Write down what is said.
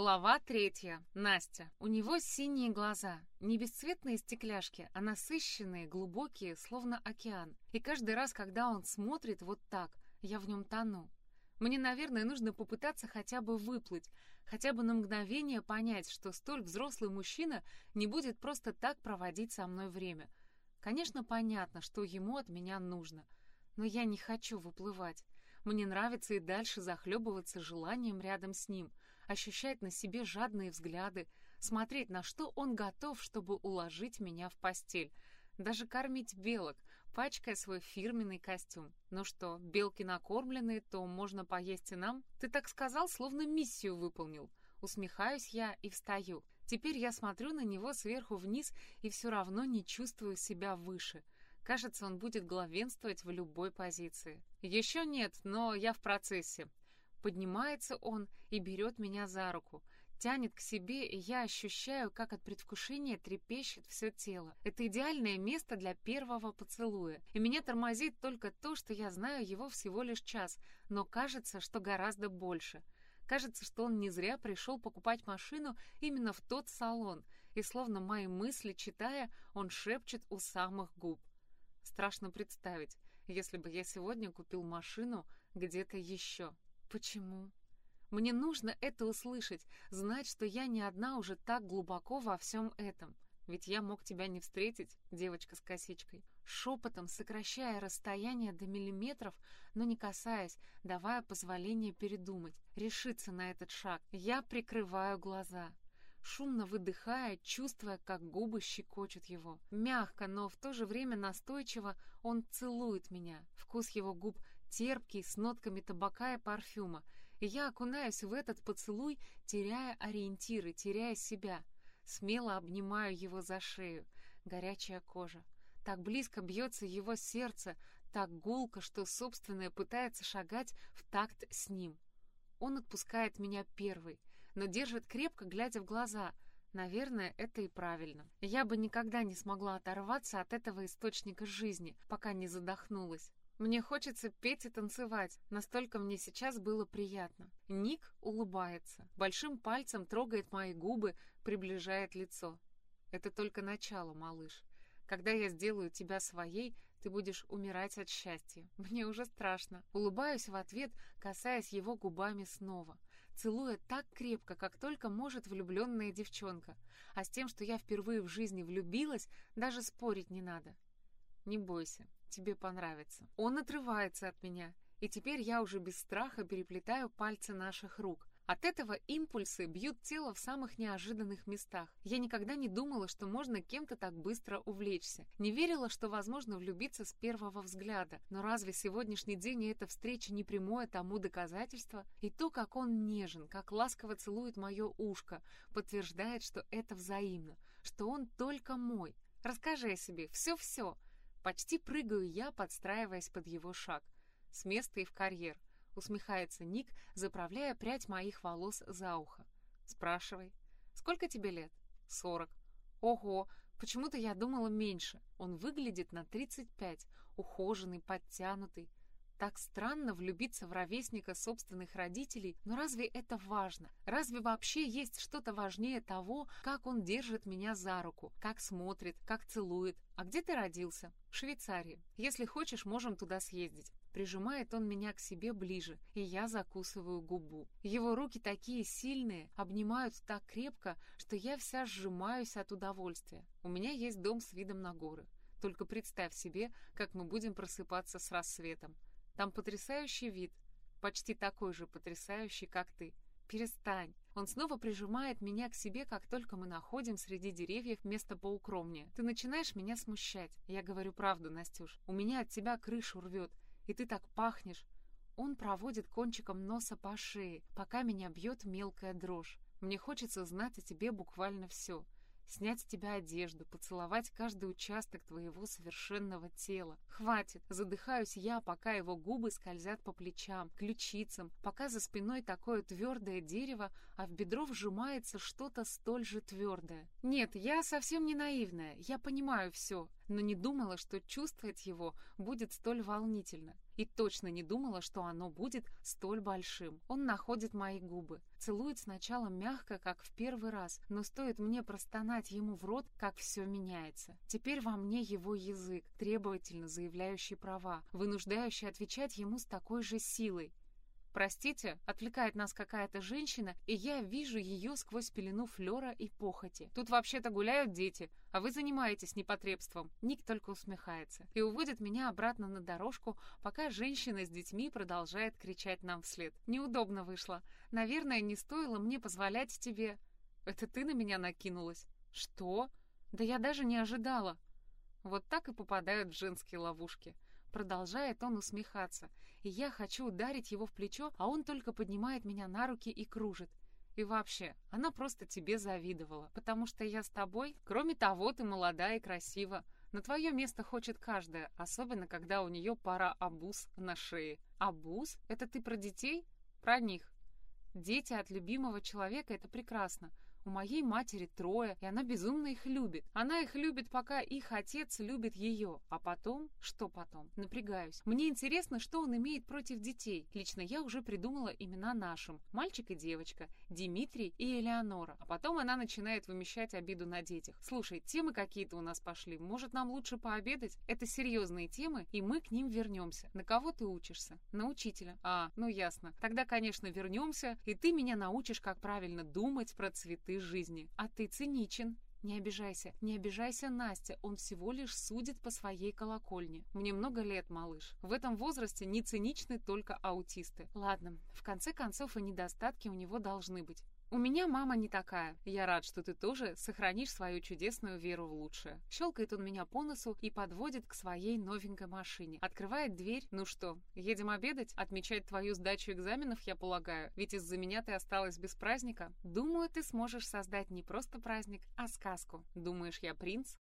Глава третья. Настя. У него синие глаза. Не бесцветные стекляшки, а насыщенные, глубокие, словно океан. И каждый раз, когда он смотрит вот так, я в нем тону. Мне, наверное, нужно попытаться хотя бы выплыть, хотя бы на мгновение понять, что столь взрослый мужчина не будет просто так проводить со мной время. Конечно, понятно, что ему от меня нужно, но я не хочу выплывать. Мне нравится и дальше захлебываться желанием рядом с ним, ощущать на себе жадные взгляды, смотреть, на что он готов, чтобы уложить меня в постель, даже кормить белок, пачкая свой фирменный костюм. Ну что, белки накормлены, то можно поесть и нам? Ты так сказал, словно миссию выполнил. Усмехаюсь я и встаю. Теперь я смотрю на него сверху вниз и все равно не чувствую себя выше. Кажется, он будет главенствовать в любой позиции. Еще нет, но я в процессе. Поднимается он и берет меня за руку. Тянет к себе, и я ощущаю, как от предвкушения трепещет все тело. Это идеальное место для первого поцелуя. И меня тормозит только то, что я знаю его всего лишь час, но кажется, что гораздо больше. Кажется, что он не зря пришел покупать машину именно в тот салон, и словно мои мысли читая, он шепчет у самых губ. Страшно представить, если бы я сегодня купил машину где-то еще. Почему? Мне нужно это услышать, знать, что я не одна уже так глубоко во всем этом. Ведь я мог тебя не встретить, девочка с косичкой. Шепотом, сокращая расстояние до миллиметров, но не касаясь, давая позволение передумать, решиться на этот шаг. Я прикрываю глаза, шумно выдыхая, чувствуя, как губы щекочут его. Мягко, но в то же время настойчиво он целует меня. Вкус его губ терпкий, с нотками табака и парфюма, и я окунаюсь в этот поцелуй, теряя ориентиры, теряя себя. Смело обнимаю его за шею, горячая кожа. Так близко бьется его сердце, так гулко, что собственное пытается шагать в такт с ним. Он отпускает меня первый, но держит крепко, глядя в глаза. Наверное, это и правильно. Я бы никогда не смогла оторваться от этого источника жизни, пока не задохнулась. Мне хочется петь и танцевать, настолько мне сейчас было приятно. Ник улыбается, большим пальцем трогает мои губы, приближает лицо. Это только начало, малыш. Когда я сделаю тебя своей, ты будешь умирать от счастья. Мне уже страшно. Улыбаюсь в ответ, касаясь его губами снова. Целуя так крепко, как только может влюбленная девчонка. А с тем, что я впервые в жизни влюбилась, даже спорить не надо. Не бойся, тебе понравится. Он отрывается от меня, и теперь я уже без страха переплетаю пальцы наших рук. От этого импульсы бьют тело в самых неожиданных местах. Я никогда не думала, что можно кем-то так быстро увлечься. Не верила, что возможно влюбиться с первого взгляда. Но разве сегодняшний день и эта встреча не прямое тому доказательство? И то, как он нежен, как ласково целует мое ушко, подтверждает, что это взаимно, что он только мой. Расскажи о себе, все-все. Почти прыгаю я, подстраиваясь под его шаг. С места и в карьер. Усмехается Ник, заправляя прядь моих волос за ухо. Спрашивай. Сколько тебе лет? Сорок. Ого, почему-то я думала меньше. Он выглядит на тридцать пять, ухоженный, подтянутый. Так странно влюбиться в ровесника собственных родителей, но разве это важно? Разве вообще есть что-то важнее того, как он держит меня за руку, как смотрит, как целует? А где ты родился? В Швейцарии. Если хочешь, можем туда съездить. Прижимает он меня к себе ближе, и я закусываю губу. Его руки такие сильные, обнимают так крепко, что я вся сжимаюсь от удовольствия. У меня есть дом с видом на горы. Только представь себе, как мы будем просыпаться с рассветом. Там потрясающий вид, почти такой же потрясающий, как ты. Перестань. Он снова прижимает меня к себе, как только мы находим среди деревьев место поукромнее. Ты начинаешь меня смущать. Я говорю правду, Настюш. У меня от тебя крышу рвет, и ты так пахнешь. Он проводит кончиком носа по шее, пока меня бьет мелкая дрожь. Мне хочется знать о тебе буквально все снять с тебя одежду, поцеловать каждый участок твоего совершенного тела. Хватит, задыхаюсь я, пока его губы скользят по плечам, ключицам, пока за спиной такое твердое дерево, а в бедро вжимается что-то столь же твердое. Нет, я совсем не наивная, я понимаю все, но не думала, что чувствовать его будет столь волнительно. И точно не думала, что оно будет столь большим. Он находит мои губы. Целует сначала мягко, как в первый раз, но стоит мне простонать ему в рот, как все меняется. Теперь во мне его язык, требовательно заявляющий права, вынуждающий отвечать ему с такой же силой. Простите, отвлекает нас какая-то женщина, и я вижу ее сквозь пелену флера и похоти. Тут вообще-то гуляют дети, а вы занимаетесь непотребством. Ник только усмехается и уводит меня обратно на дорожку, пока женщина с детьми продолжает кричать нам вслед. Неудобно вышло. Наверное, не стоило мне позволять тебе... Это ты на меня накинулась? Что? Да я даже не ожидала. Вот так и попадают в женские ловушки. Продолжает он усмехаться, и я хочу ударить его в плечо, а он только поднимает меня на руки и кружит. И вообще, она просто тебе завидовала, потому что я с тобой. Кроме того, ты молода и красива. На твое место хочет каждая, особенно когда у нее пара обуз на шее. Обуз? Это ты про детей? Про них. Дети от любимого человека — это прекрасно. У моей матери трое, и она безумно их любит. Она их любит, пока их отец любит ее. А потом? Что потом? Напрягаюсь. Мне интересно, что он имеет против детей. Лично я уже придумала имена нашим. Мальчик и девочка. Дмитрий и Элеонора. А потом она начинает вымещать обиду на детях. Слушай, темы какие-то у нас пошли. Может, нам лучше пообедать? Это серьезные темы, и мы к ним вернемся. На кого ты учишься? На учителя. А, ну ясно. Тогда, конечно, вернемся, и ты меня научишь, как правильно думать про цветы жизни. А ты циничен. Не обижайся, не обижайся, Настя, он всего лишь судит по своей колокольне. Мне много лет, малыш. В этом возрасте не циничны только аутисты. Ладно, в конце концов и недостатки у него должны быть. «У меня мама не такая. Я рад, что ты тоже сохранишь свою чудесную веру в лучшее». Щелкает он меня по носу и подводит к своей новенькой машине. Открывает дверь. «Ну что, едем обедать? Отмечать твою сдачу экзаменов, я полагаю? Ведь из-за меня ты осталась без праздника? Думаю, ты сможешь создать не просто праздник, а сказку. Думаешь, я принц?»